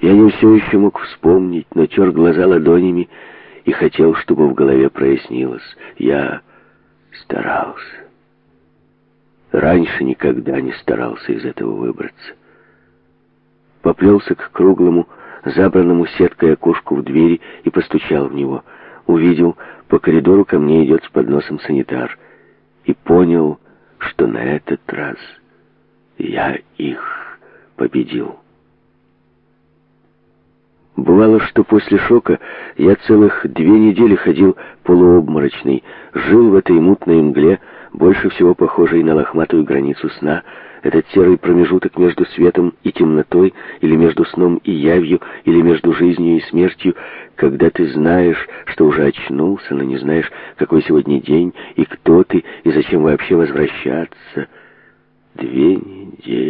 Я не все еще мог вспомнить, но тер глаза ладонями и хотел, чтобы в голове прояснилось. Я старался. Раньше никогда не старался из этого выбраться. Поплелся к круглому, забранному сеткой окошку в двери и постучал в него. Увидел, по коридору ко мне идет с подносом санитар. И понял, что на этот раз я их победил. Бывало, что после шока я целых две недели ходил полуобморочный, жил в этой мутной мгле, больше всего похожей на лохматую границу сна, этот серый промежуток между светом и темнотой, или между сном и явью, или между жизнью и смертью, когда ты знаешь, что уже очнулся, но не знаешь, какой сегодня день, и кто ты, и зачем вообще возвращаться. Две недели.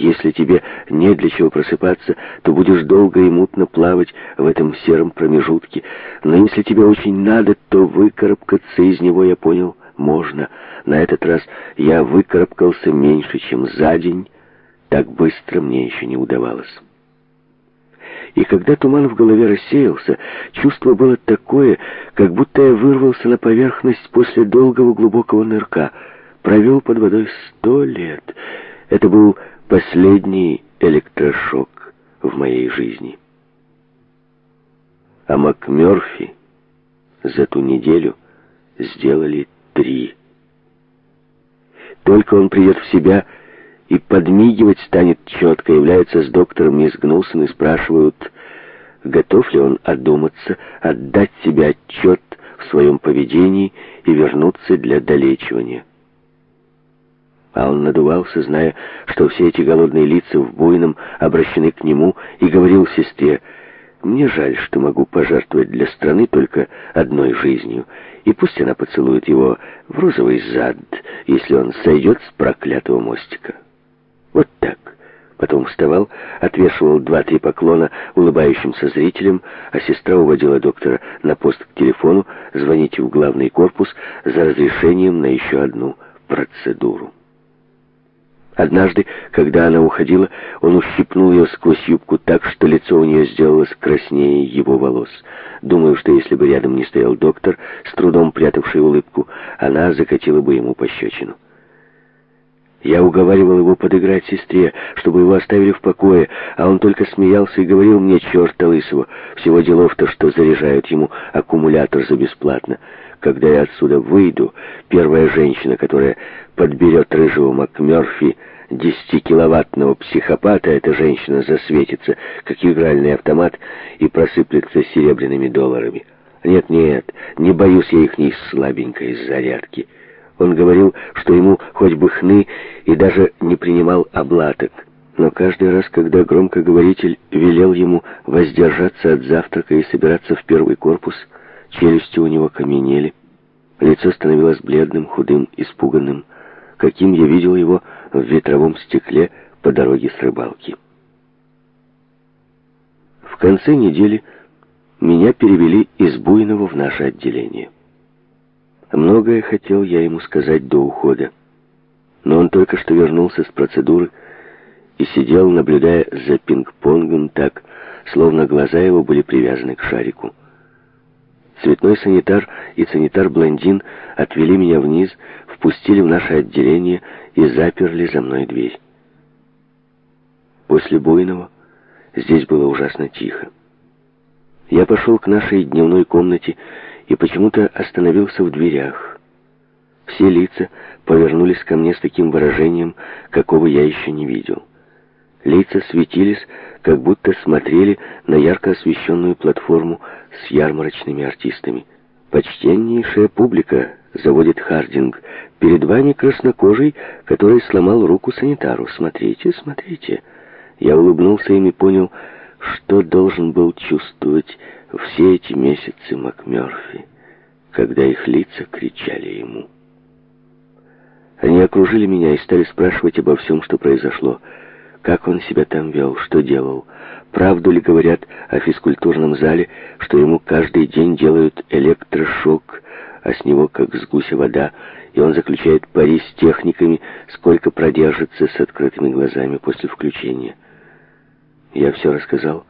Если тебе не для чего просыпаться, то будешь долго и мутно плавать в этом сером промежутке. Но если тебе очень надо, то выкарабкаться из него, я понял, можно. На этот раз я выкарабкался меньше, чем за день. Так быстро мне еще не удавалось. И когда туман в голове рассеялся, чувство было такое, как будто я вырвался на поверхность после долгого глубокого нырка. Провел под водой сто лет. Это был последний электрошок в моей жизни. А МакМёрфи за ту неделю сделали три. Только он придет в себя и подмигивать станет четко, является с доктором мисс Гнулсон и спрашивают, готов ли он одуматься, отдать себе отчет в своем поведении и вернуться для долечивания. А он надувался, зная, что все эти голодные лица в буйном обращены к нему, и говорил сестре, «Мне жаль, что могу пожертвовать для страны только одной жизнью, и пусть она поцелует его в розовый зад, если он сойдет с проклятого мостика». Вот так. Потом вставал, отвешивал два-три поклона улыбающимся зрителям, а сестра уводила доктора на пост к телефону звонить в главный корпус за разрешением на еще одну процедуру. Однажды, когда она уходила, он ущипнул ее сквозь юбку так, что лицо у нее сделалось краснее его волос. Думаю, что если бы рядом не стоял доктор, с трудом прятавший улыбку, она закатила бы ему пощечину. Я уговаривал его подыграть сестре, чтобы его оставили в покое, а он только смеялся и говорил мне, черта лысого, всего делов-то, что заряжают ему аккумулятор за бесплатно. Когда я отсюда выйду, первая женщина, которая подберет рыжего МакМерфи, десятикиловаттного психопата, эта женщина засветится, как игральный автомат, и просыплется серебряными долларами. Нет-нет, не боюсь я их ни слабенькой зарядки». Он говорил, что ему хоть бы хны и даже не принимал облаток. Но каждый раз, когда громкоговоритель велел ему воздержаться от завтрака и собираться в первый корпус, челюсти у него каменели, лицо становилось бледным, худым, испуганным, каким я видел его в ветровом стекле по дороге с рыбалки. В конце недели меня перевели из Буйного в наше отделение. Многое хотел я ему сказать до ухода, но он только что вернулся с процедуры и сидел, наблюдая за пинг-понгом так, словно глаза его были привязаны к шарику. Цветной санитар и санитар-блондин отвели меня вниз, впустили в наше отделение и заперли за мной дверь. После буйного здесь было ужасно тихо. Я пошел к нашей дневной комнате и почему-то остановился в дверях. Все лица повернулись ко мне с таким выражением, какого я еще не видел. Лица светились, как будто смотрели на ярко освещенную платформу с ярмарочными артистами. «Почтеннейшая публика», — заводит Хардинг, — «перед вами краснокожий, который сломал руку санитару. Смотрите, смотрите». Я улыбнулся им и понял, что должен был чувствовать все эти месяцы МакМёрфи, когда их лица кричали ему. Они окружили меня и стали спрашивать обо всем, что произошло. Как он себя там вел, что делал. Правду ли говорят о физкультурном зале, что ему каждый день делают электрошок, а с него как с гуся вода, и он заключает пари с техниками, сколько продержится с открытыми глазами после включения. Я все рассказал